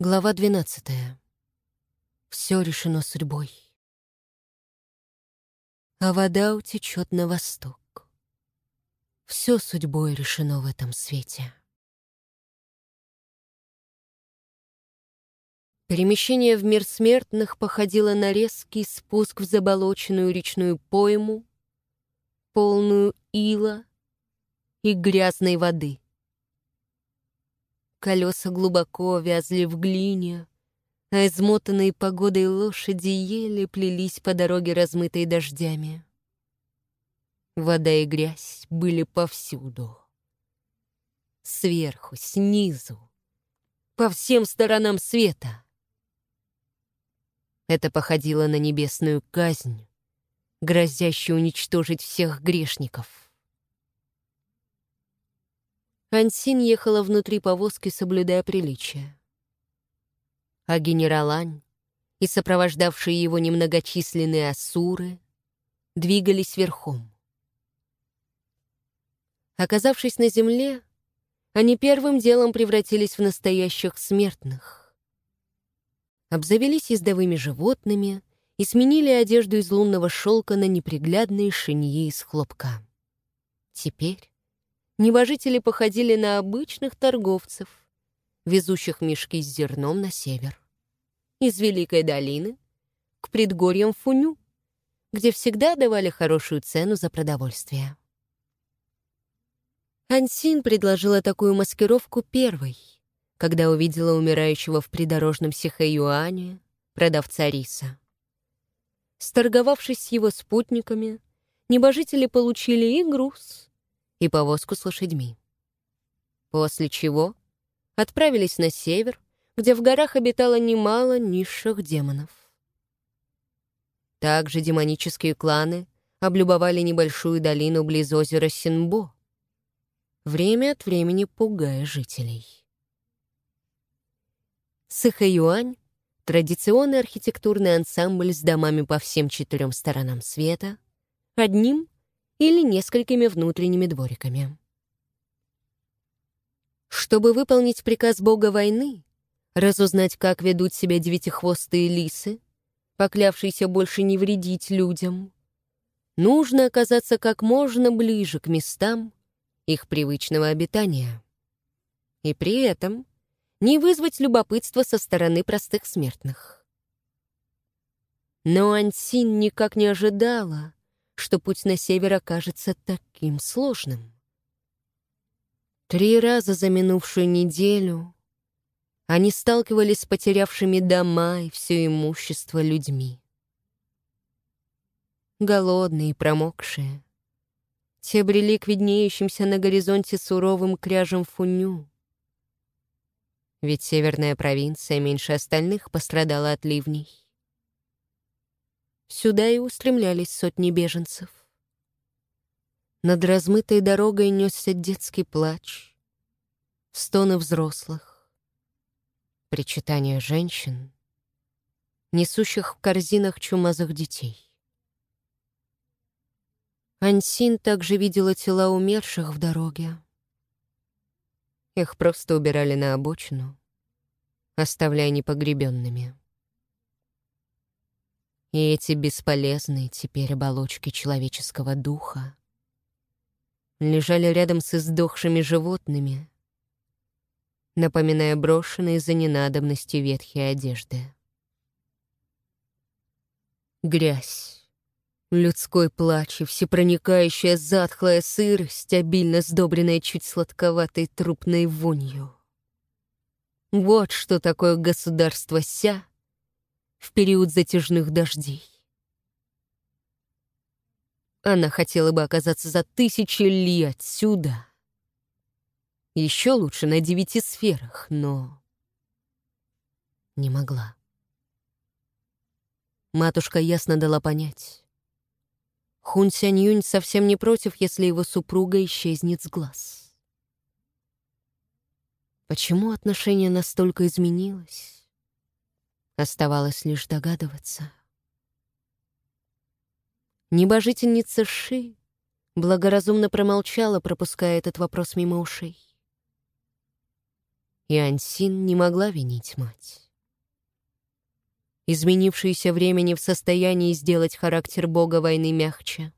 Глава 12. Все решено судьбой. А вода утечет на восток. Все судьбой решено в этом свете. Перемещение в мир смертных походило на резкий спуск в заболоченную речную пойму, полную ила и грязной воды. Колеса глубоко вязли в глине, а измотанные погодой лошади еле плелись по дороге, размытой дождями. Вода и грязь были повсюду. Сверху, снизу, по всем сторонам света. Это походило на небесную казнь, грозящую уничтожить всех грешников. Ансин ехала внутри повозки, соблюдая приличие. А генерал Ань и сопровождавшие его немногочисленные асуры двигались верхом. Оказавшись на земле, они первым делом превратились в настоящих смертных. Обзавелись ездовыми животными и сменили одежду из лунного шелка на неприглядные шиньи из хлопка. Теперь небожители походили на обычных торговцев, везущих мешки с зерном на север. Из Великой долины к предгорьям Фуню, где всегда давали хорошую цену за продовольствие. Ансин предложила такую маскировку первой, когда увидела умирающего в придорожном Сихэюане продавца риса. Сторговавшись с его спутниками, небожители получили и груз, и повозку с лошадьми. После чего отправились на север, где в горах обитало немало низших демонов. Также демонические кланы облюбовали небольшую долину близ озера Синбо, время от времени пугая жителей. Сыхаюань — традиционный архитектурный ансамбль с домами по всем четырем сторонам света, одним или несколькими внутренними двориками. Чтобы выполнить приказ бога войны, разузнать, как ведут себя девятихвостые лисы, поклявшиеся больше не вредить людям, нужно оказаться как можно ближе к местам их привычного обитания. И при этом не вызвать любопытство со стороны простых смертных. Но Ансин никак не ожидала, что путь на север окажется таким сложным. Три раза за минувшую неделю они сталкивались с потерявшими дома и все имущество людьми. Голодные и промокшие, те брели к виднеющимся на горизонте суровым кряжем фуню. Ведь северная провинция меньше остальных пострадала от ливней. Сюда и устремлялись сотни беженцев. Над размытой дорогой несся детский плач, стоны взрослых, причитания женщин, несущих в корзинах чумазых детей. Ансин также видела тела умерших в дороге. Их просто убирали на обочину, оставляя непогребенными. И эти бесполезные теперь оболочки человеческого духа лежали рядом с издохшими животными, напоминая брошенные за ненадобностью ветхие одежды. Грязь, людской плач и всепроникающая затхлая сырость, обильно сдобренная чуть сладковатой трупной вонью. Вот что такое государство Ся в период затяжных дождей. Она хотела бы оказаться за тысячи ли отсюда. Еще лучше на девяти сферах, но не могла. Матушка ясно дала понять. Хун Сянь Юнь совсем не против, если его супруга исчезнет с глаз. Почему отношение настолько изменилось? Оставалось лишь догадываться. Небожительница Ши благоразумно промолчала, пропуская этот вопрос мимо ушей. И Ансин не могла винить мать. Изменившееся время не в состоянии сделать характер бога войны мягче.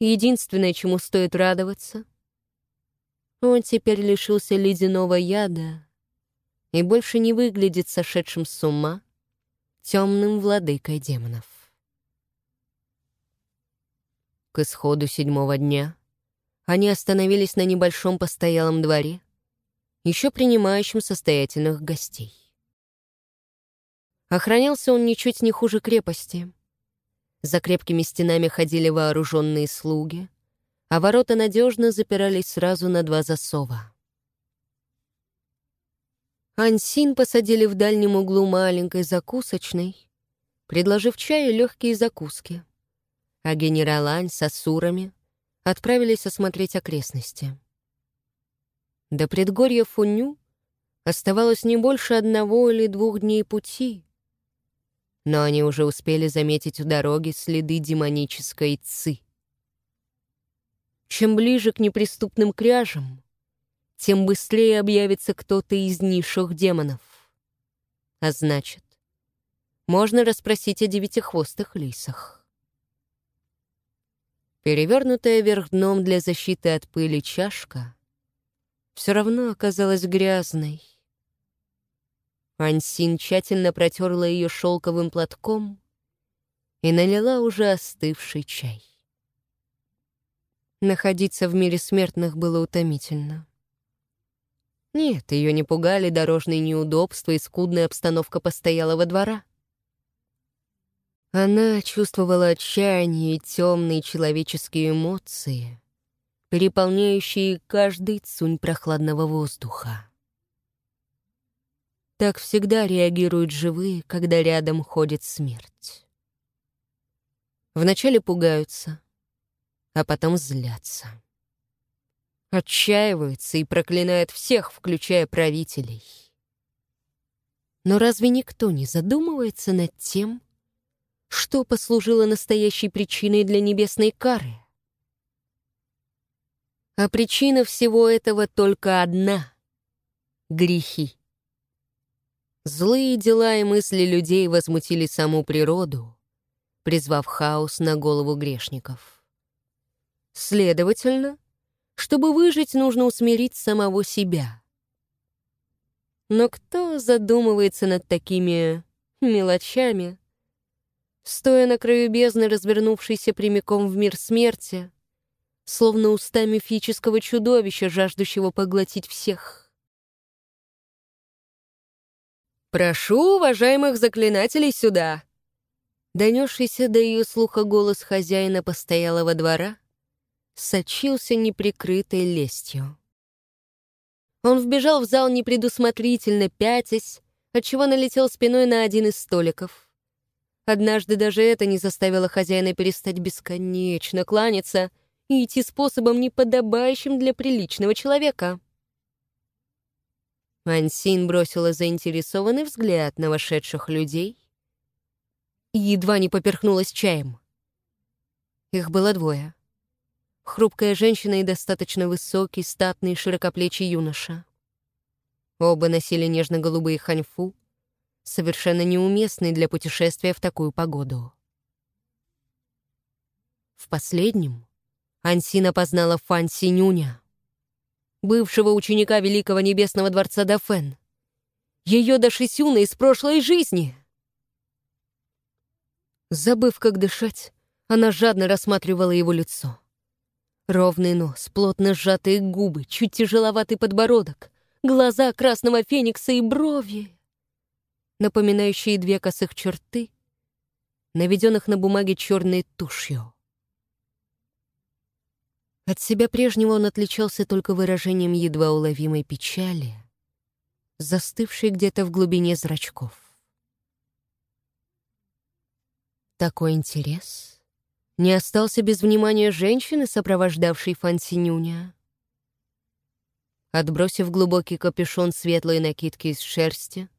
Единственное, чему стоит радоваться, он теперь лишился ледяного яда и больше не выглядит сошедшим с ума темным владыкой демонов. К исходу седьмого дня они остановились на небольшом постоялом дворе, еще принимающем состоятельных гостей. Охранялся он ничуть не хуже крепости. За крепкими стенами ходили вооруженные слуги, а ворота надежно запирались сразу на два засова. Ансин посадили в дальнем углу маленькой закусочной, предложив чай легкие закуски, а генерал Ань с асурами отправились осмотреть окрестности. До предгорья Фуню оставалось не больше одного или двух дней пути, но они уже успели заметить у дороги следы демонической ци. Чем ближе к неприступным кряжам, тем быстрее объявится кто-то из низших демонов. А значит, можно расспросить о девятихвостых лисах. Перевернутая вверх дном для защиты от пыли чашка все равно оказалась грязной. Ансин тщательно протерла ее шелковым платком и налила уже остывший чай. Находиться в мире смертных было утомительно. Нет, ее не пугали дорожные неудобства и скудная обстановка постоялого двора. Она чувствовала отчаяние и темные человеческие эмоции, переполняющие каждый цунь прохладного воздуха. Так всегда реагируют живые, когда рядом ходит смерть. Вначале пугаются, а потом злятся. Отчаиваются и проклинают всех, включая правителей. Но разве никто не задумывается над тем, что послужило настоящей причиной для небесной кары? А причина всего этого только одна — грехи. Злые дела и мысли людей возмутили саму природу, призвав хаос на голову грешников. Следовательно, чтобы выжить, нужно усмирить самого себя. Но кто задумывается над такими мелочами, стоя на краю бездны, развернувшейся прямиком в мир смерти, словно уста мифического чудовища, жаждущего поглотить всех. «Прошу уважаемых заклинателей сюда!» Донесшийся до ее слуха голос хозяина постоялого двора сочился неприкрытой лестью. Он вбежал в зал непредусмотрительно, пятясь, отчего налетел спиной на один из столиков. Однажды даже это не заставило хозяина перестать бесконечно кланяться — и идти способом, неподобающим для приличного человека. Ансин бросила заинтересованный взгляд на вошедших людей и едва не поперхнулась чаем. Их было двое. Хрупкая женщина и достаточно высокий, статный, широкоплечий юноша. Оба носили нежно-голубые ханьфу, совершенно неуместные для путешествия в такую погоду. В последнем Ансина познала Фан Синюня, бывшего ученика Великого Небесного Дворца Дафен, ее Дашисюна из прошлой жизни. Забыв, как дышать, она жадно рассматривала его лицо. Ровный нос, плотно сжатые губы, чуть тяжеловатый подбородок, глаза красного феникса и брови, напоминающие две косых черты, наведенных на бумаге черной тушью. От себя прежнего он отличался только выражением едва уловимой печали, застывшей где-то в глубине зрачков. Такой интерес не остался без внимания женщины, сопровождавшей Фансинюня. Отбросив глубокий капюшон светлой накидки из шерсти,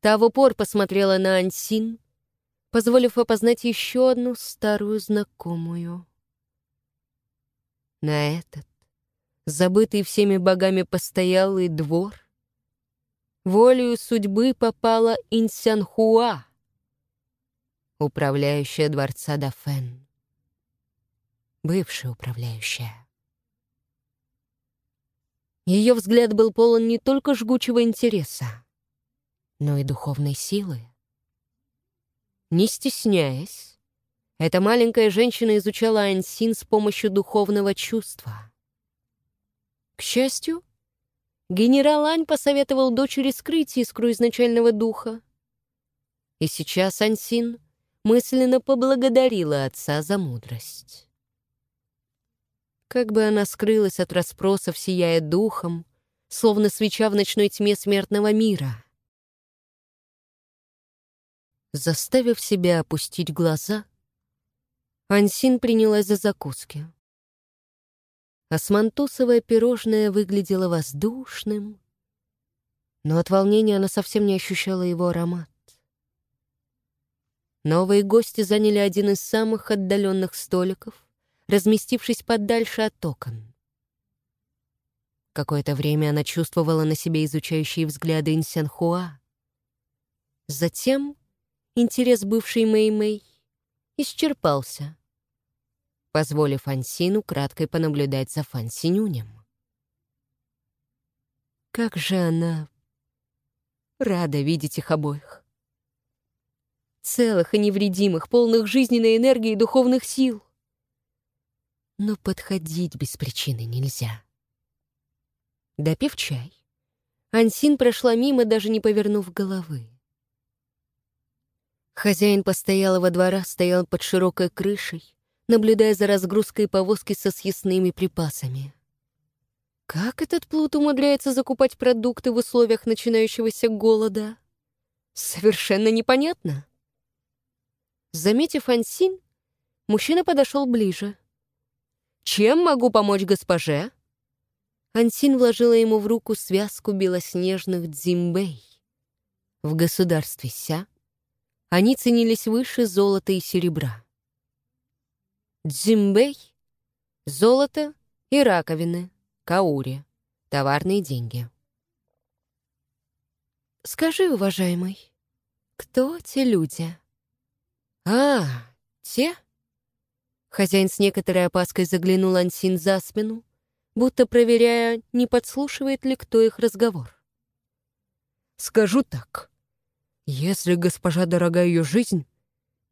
та в упор посмотрела на Ансин, позволив опознать еще одну старую знакомую. На этот, забытый всеми богами постоялый двор, волею судьбы попала Инсянхуа, управляющая дворца Дафен. Бывшая управляющая. Ее взгляд был полон не только жгучего интереса, но и духовной силы. Не стесняясь, эта маленькая женщина изучала Ансин с помощью духовного чувства. К счастью, генерал Ань посоветовал дочери скрыть искру изначального духа. И сейчас Ансин мысленно поблагодарила отца за мудрость. Как бы она скрылась от расспросов, сияя духом, словно свеча в ночной тьме смертного мира. Заставив себя опустить глаза, Ансин принялась за закуски. Османтусовое пирожное выглядело воздушным, но от волнения она совсем не ощущала его аромат. Новые гости заняли один из самых отдаленных столиков, разместившись подальше от окон. Какое-то время она чувствовала на себе изучающие взгляды Инсянхуа. Затем интерес бывшей Мэй-Мэй исчерпался, позволив Ансину краткой понаблюдать за Фан Синюнем. Как же она рада видеть их обоих целых и невредимых, полных жизненной энергии и духовных сил. Но подходить без причины нельзя. Допив чай, Ансин прошла мимо, даже не повернув головы. Хозяин постоялого двора стоял под широкой крышей, наблюдая за разгрузкой повозки со съестными припасами. Как этот плут умудряется закупать продукты в условиях начинающегося голода? Совершенно непонятно. Заметив Ансин, мужчина подошел ближе. «Чем могу помочь госпоже?» Ансин вложила ему в руку связку белоснежных дзимбей. В государстве Ся они ценились выше золота и серебра. Дзимбей — золото и раковины, каури, товарные деньги. «Скажи, уважаемый, кто те люди?» «А, те?» Хозяин с некоторой опаской заглянул Ансин за спину, будто проверяя, не подслушивает ли кто их разговор. «Скажу так. Если госпожа дорога ее жизнь,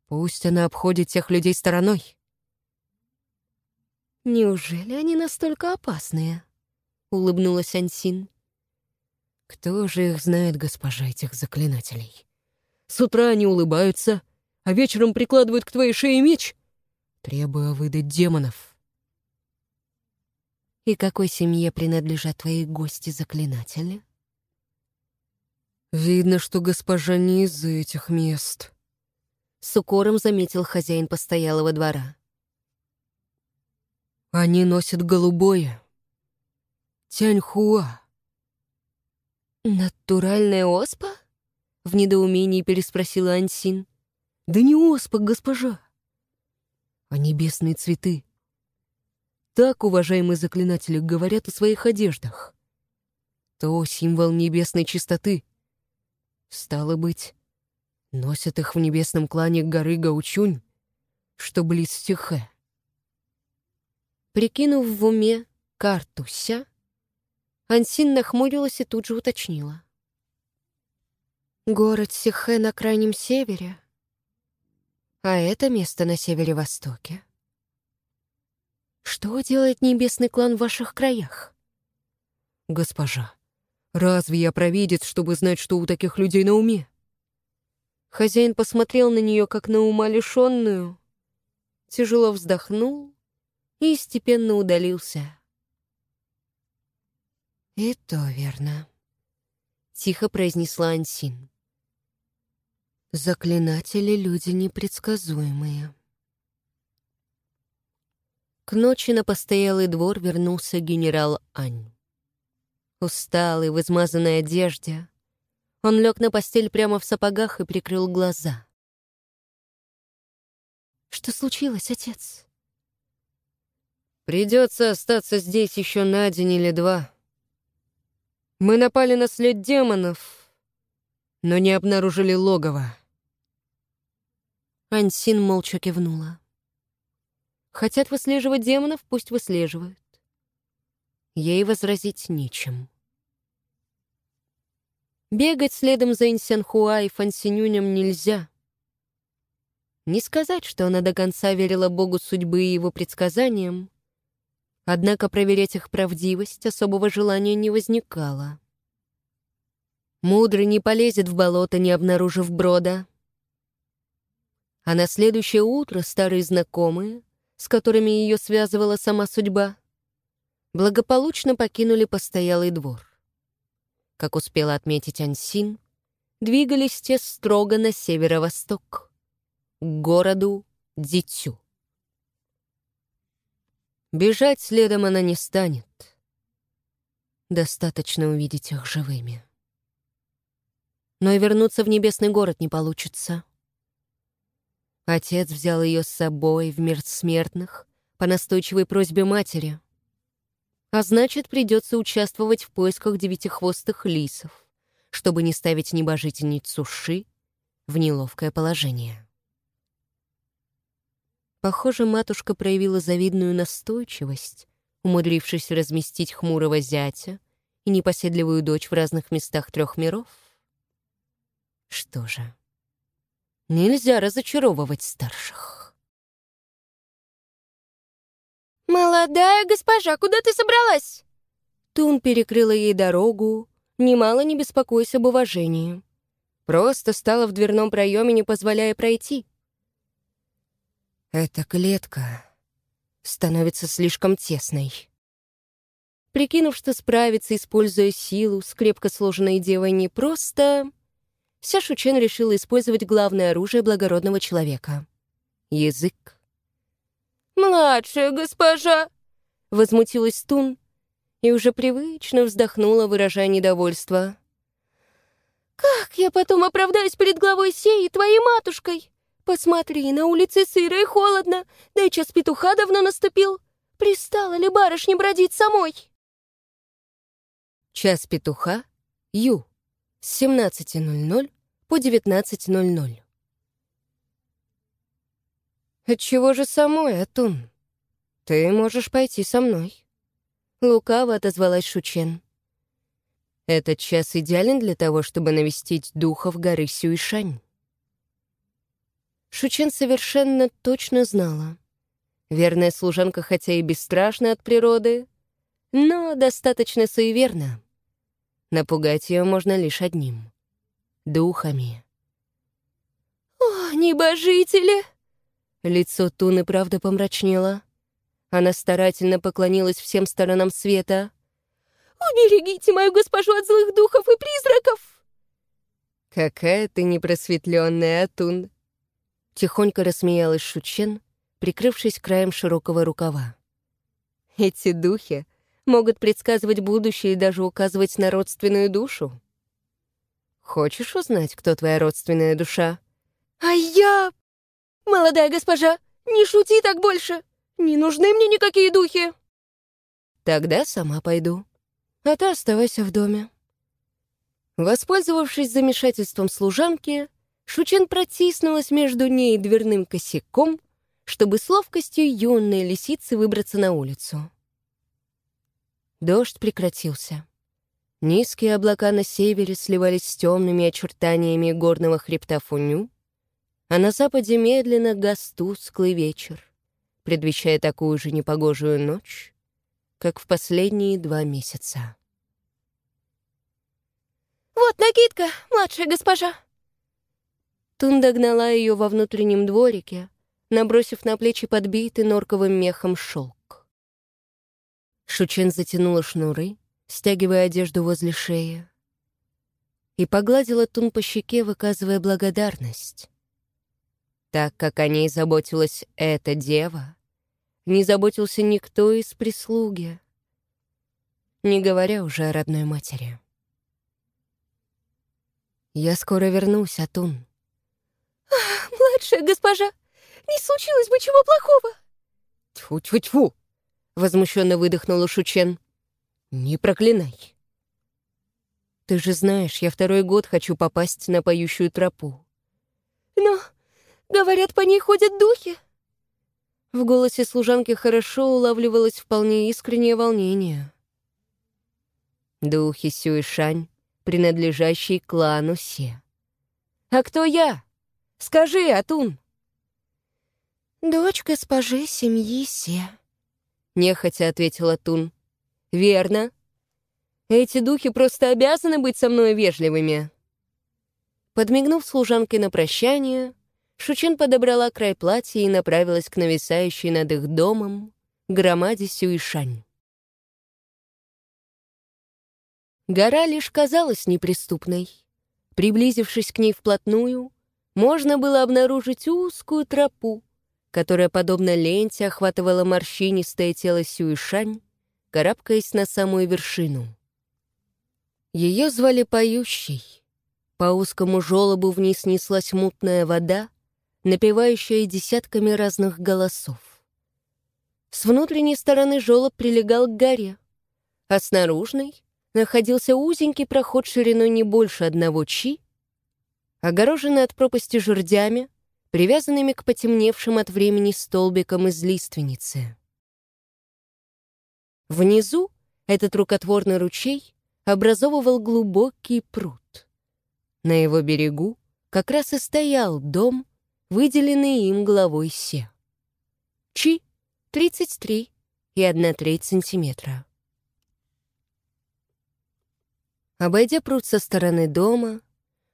пусть она обходит тех людей стороной». «Неужели они настолько опасные?» — улыбнулась Ансин. «Кто же их знает, госпожа, этих заклинателей? С утра они улыбаются, — а вечером прикладывают к твоей шее меч, требуя выдать демонов. И какой семье принадлежат твои гости-заклинатели? Видно, что госпожа не из этих мест. С укором заметил хозяин постоялого двора. Они носят голубое. Тяньхуа. «Натуральная оспа?» — в недоумении переспросила Ансин. Да не оспа, госпожа, а небесные цветы. Так, уважаемые заклинатели, говорят о своих одеждах. То символ небесной чистоты. Стало быть, носят их в небесном клане горы Гаучунь, что близ Сихэ. Прикинув в уме карту Ся, Ансин нахмурилась и тут же уточнила. «Город Сихэ на крайнем севере?» А это место на севере-востоке. Что делает небесный клан в ваших краях? Госпожа, разве я провидец, чтобы знать, что у таких людей на уме? Хозяин посмотрел на нее, как на ума лишенную, тяжело вздохнул и степенно удалился. «И то верно», — тихо произнесла Ансин. Заклинатели — люди непредсказуемые. К ночи на постоялый двор вернулся генерал Ань. Усталый, в измазанной одежде, он лег на постель прямо в сапогах и прикрыл глаза. «Что случилось, отец?» «Придется остаться здесь еще на день или два. Мы напали на след демонов, но не обнаружили логово. Ансин молча кивнула. Хотят выслеживать демонов, пусть выслеживают. Ей возразить нечем. Бегать следом за Инсянхуа и Фансинюнем нельзя. Не сказать, что она до конца верила Богу судьбы и его предсказаниям, однако проверять их правдивость особого желания не возникало. Мудрый не полезет в болото, не обнаружив брода. А на следующее утро старые знакомые, с которыми ее связывала сама судьба, благополучно покинули постоялый двор. Как успела отметить Ансин, двигались те строго на северо-восток, к городу Дитю. Бежать следом она не станет. Достаточно увидеть их живыми. Но и вернуться в небесный город не получится. Отец взял ее с собой в мир смертных по настойчивой просьбе матери а значит, придется участвовать в поисках девятихвостых лисов, чтобы не ставить небожительницу Ши в неловкое положение. Похоже, матушка проявила завидную настойчивость, умудрившись разместить хмурого зятя и непоседливую дочь в разных местах трех миров. Что же, нельзя разочаровывать старших. «Молодая госпожа, куда ты собралась?» Тун перекрыла ей дорогу, немало не беспокоясь об уважении. Просто стала в дверном проеме, не позволяя пройти. Эта клетка становится слишком тесной. Прикинув, что справиться, используя силу, с крепко сложенной девой непросто, вся Шучен решила использовать главное оружие благородного человека — язык. «Младшая госпожа!» — возмутилась Тун и уже привычно вздохнула, выражая недовольство. «Как я потом оправдаюсь перед главой сей и твоей матушкой? Посмотри, на улице сыро и холодно, да и час петуха давно наступил. Пристала ли барышня бродить самой?» Час петуха, Ю, с 17.00 по 19.00. «Отчего же самой, Атун? Ты можешь пойти со мной». Лукаво отозвалась Шучен. «Этот час идеален для того, чтобы навестить духов горы Сюишань». Шучен совершенно точно знала. Верная служанка хотя и бесстрашна от природы, но достаточно суеверна. Напугать ее можно лишь одним — духами. «О, небожители!» Лицо Туны правда помрачнело. Она старательно поклонилась всем сторонам света. «Уберегите мою госпожу от злых духов и призраков!» «Какая ты непросветленная, Атун!» Тихонько рассмеялась Шучен, прикрывшись краем широкого рукава. «Эти духи могут предсказывать будущее и даже указывать на родственную душу. Хочешь узнать, кто твоя родственная душа?» «А я «Молодая госпожа, не шути так больше! Не нужны мне никакие духи!» «Тогда сама пойду, а ты оставайся в доме». Воспользовавшись замешательством служанки, Шучен протиснулась между ней и дверным косяком, чтобы с ловкостью юной лисицы выбраться на улицу. Дождь прекратился. Низкие облака на севере сливались с темными очертаниями горного хребта Фуню, а на западе медленно гас тусклый вечер, предвещая такую же непогожую ночь, как в последние два месяца. «Вот накидка, младшая госпожа!» Тун догнала ее во внутреннем дворике, набросив на плечи подбитый норковым мехом шелк. Шучен затянула шнуры, стягивая одежду возле шеи, и погладила Тун по щеке, выказывая благодарность. Так как о ней заботилась эта дева, не заботился никто из прислуги, не говоря уже о родной матери. «Я скоро вернусь, Атун». Ах, «Младшая госпожа, не случилось бы чего плохого!» «Тьфу-тьфу-тьфу!» — возмущенно выдохнула Шучен. «Не проклинай!» Ты же знаешь, я второй год хочу попасть на поющую тропу. Но, говорят, по ней ходят духи. В голосе служанки хорошо улавливалось вполне искреннее волнение. Духи Сюишань, принадлежащий клану Се. «А кто я? Скажи, Атун!» «Дочь госпожи семьи Се», — нехотя ответила Тун. «Верно. Эти духи просто обязаны быть со мной вежливыми». Подмигнув служанке на прощание, Шучин подобрала край платья и направилась к нависающей над их домом громаде Сюишань. Гора лишь казалась неприступной. Приблизившись к ней вплотную, можно было обнаружить узкую тропу, которая, подобно ленте, охватывала морщинистое тело Сюишань, карабкаясь на самую вершину. Ее звали Поющей. По узкому желобу вниз неслась мутная вода, напевающая десятками разных голосов. С внутренней стороны желоб прилегал к горе, а с находился узенький проход шириной не больше одного чи, огороженный от пропасти жердями, привязанными к потемневшим от времени столбикам из лиственницы. Внизу этот рукотворный ручей образовывал глубокий пруд. На его берегу как раз и стоял дом, выделенный им главой Се. Чи — 33 и 1 треть сантиметра. Обойдя пруд со стороны дома,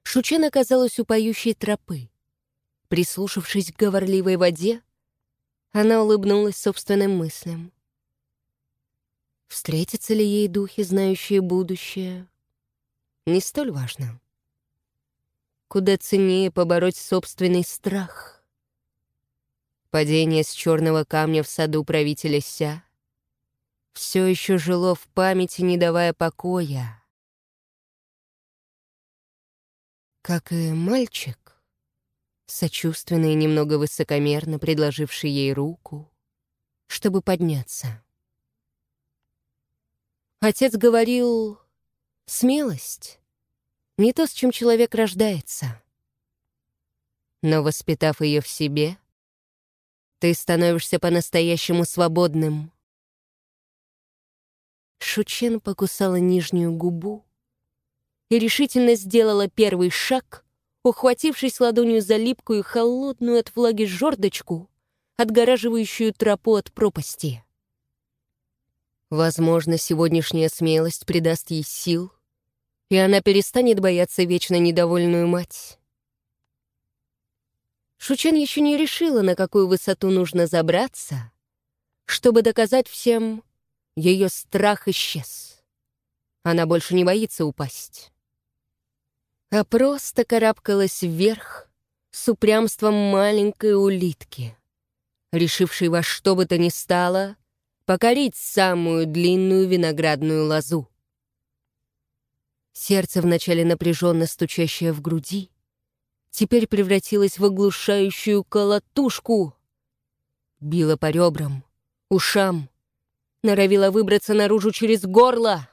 Шучен оказалась у поющей тропы. Прислушавшись к говорливой воде, она улыбнулась собственным мыслям. Встретятся ли ей духи, знающие будущее? Не столь важно. Куда ценнее побороть собственный страх. Падение с черного камня в саду правителя Ся все еще жило в памяти, не давая покоя. Как и мальчик, сочувственно и немного высокомерно предложивший ей руку, чтобы подняться. Отец говорил, смелость — не то, с чем человек рождается. Но, воспитав ее в себе, ты становишься по-настоящему свободным. Шучен покусала нижнюю губу и решительно сделала первый шаг — ухватившись ладонью за липкую, холодную от влаги жердочку, отгораживающую тропу от пропасти. Возможно, сегодняшняя смелость придаст ей сил, и она перестанет бояться вечно недовольную мать. Шучен еще не решила, на какую высоту нужно забраться, чтобы доказать всем, ее страх исчез. Она больше не боится упасть а просто карабкалась вверх с упрямством маленькой улитки, решившей во что бы то ни стало покорить самую длинную виноградную лозу. Сердце, вначале напряженно стучащее в груди, теперь превратилось в оглушающую колотушку. Било по ребрам, ушам, норовила выбраться наружу через горло.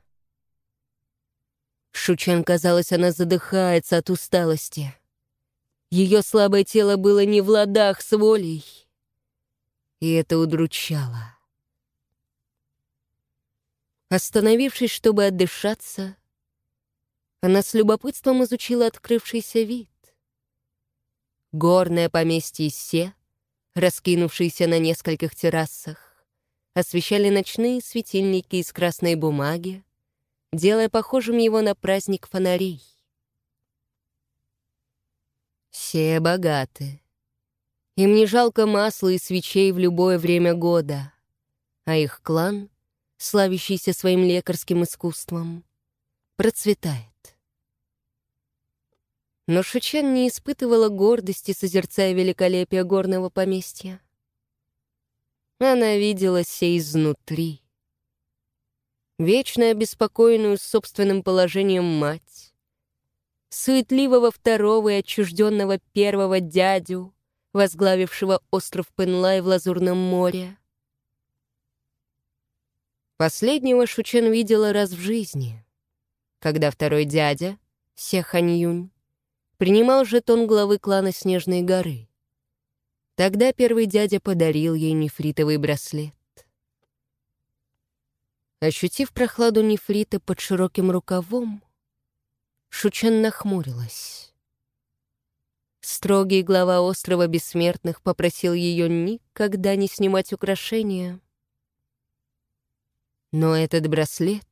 Шучен, казалось, она задыхается от усталости. Ее слабое тело было не в ладах с волей, и это удручало. Остановившись, чтобы отдышаться, она с любопытством изучила открывшийся вид. Горное поместье Се, раскинувшееся на нескольких террасах, освещали ночные светильники из красной бумаги, делая похожим его на праздник фонарей. Все богаты. Им не жалко масла и свечей в любое время года, а их клан, славящийся своим лекарским искусством, процветает. Но Шичен не испытывала гордости, созерцая великолепие горного поместья. Она видела сей изнутри — вечно обеспокоенную собственным положением мать, суетливого второго и отчужденного первого дядю, возглавившего остров Пенлай в Лазурном море. Последнего Шучен видела раз в жизни. когда второй дядя, Сеханьюнь, принимал жетон главы клана Снежной горы. Тогда первый дядя подарил ей нефритовый браслет. Ощутив прохладу нефрита под широким рукавом, Шучен нахмурилась. Строгий глава острова Бессмертных попросил ее никогда не снимать украшения. Но этот браслет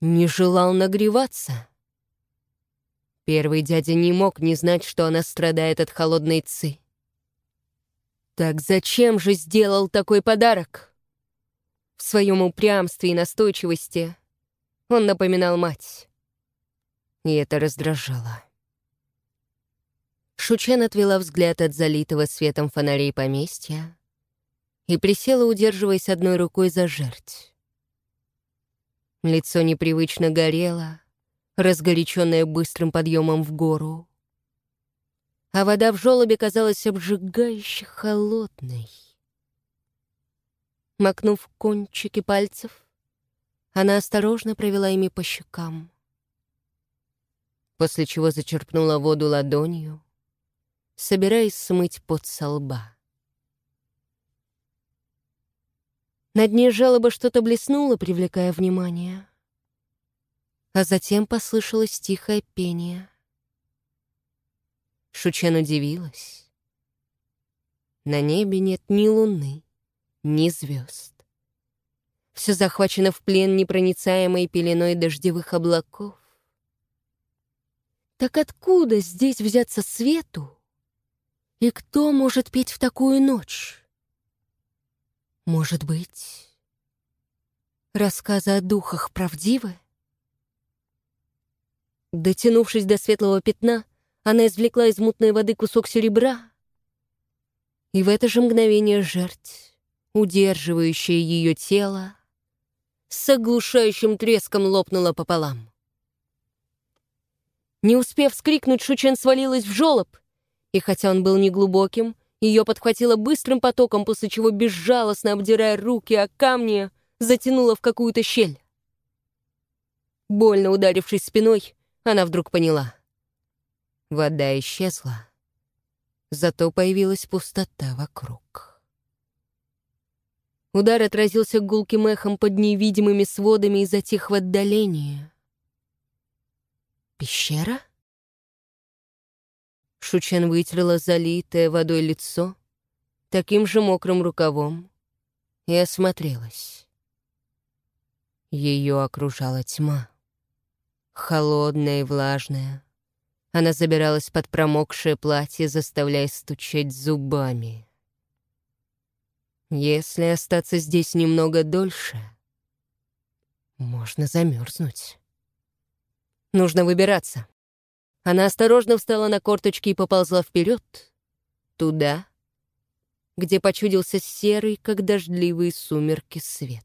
не желал нагреваться. Первый дядя не мог не знать, что она страдает от холодной ци. Так зачем же сделал такой подарок? В своем упрямстве и настойчивости он напоминал мать. И это раздражало. Шучен отвела взгляд от залитого светом фонарей поместья и присела, удерживаясь одной рукой за жерть. Лицо непривычно горело, разгоряченное быстрым подъемом в гору. А вода в желобе казалась обжигающе холодной. Макнув кончики пальцев, она осторожно провела ими по щекам, после чего зачерпнула воду ладонью, собираясь смыть пот со лба. На дне жалобы что-то блеснуло, привлекая внимание. А затем послышалось тихое пение. Шучен удивилась. На небе нет ни луны, ни звезд. Все захвачено в плен непроницаемой пеленой дождевых облаков. Так откуда здесь взяться свету? И кто может петь в такую ночь? Может быть, рассказы о духах правдивы? Дотянувшись до светлого пятна, она извлекла из мутной воды кусок серебра, и в это же мгновение жерть, удерживающая ее тело, с оглушающим треском лопнула пополам. Не успев вскрикнуть, Шучен свалилась в жолоб, и хотя он был неглубоким, ее подхватило быстрым потоком, после чего, безжалостно обдирая руки о камни, затянуло в какую-то щель. Больно ударившись спиной, она вдруг поняла. Вода исчезла, зато появилась пустота вокруг. Удар отразился гулким эхом под невидимыми сводами и затих в отдалении. «Пещера?» Шучен вытерла залитое водой лицо таким же мокрым рукавом и осмотрелась. Ее окружала тьма, холодная и влажная. Она забиралась под промокшее платье, заставляя стучать зубами. Если остаться здесь немного дольше, можно замерзнуть. Нужно выбираться. Она осторожно встала на корточки и поползла вперед, туда, где почудился серый, как дождливые сумерки, свет.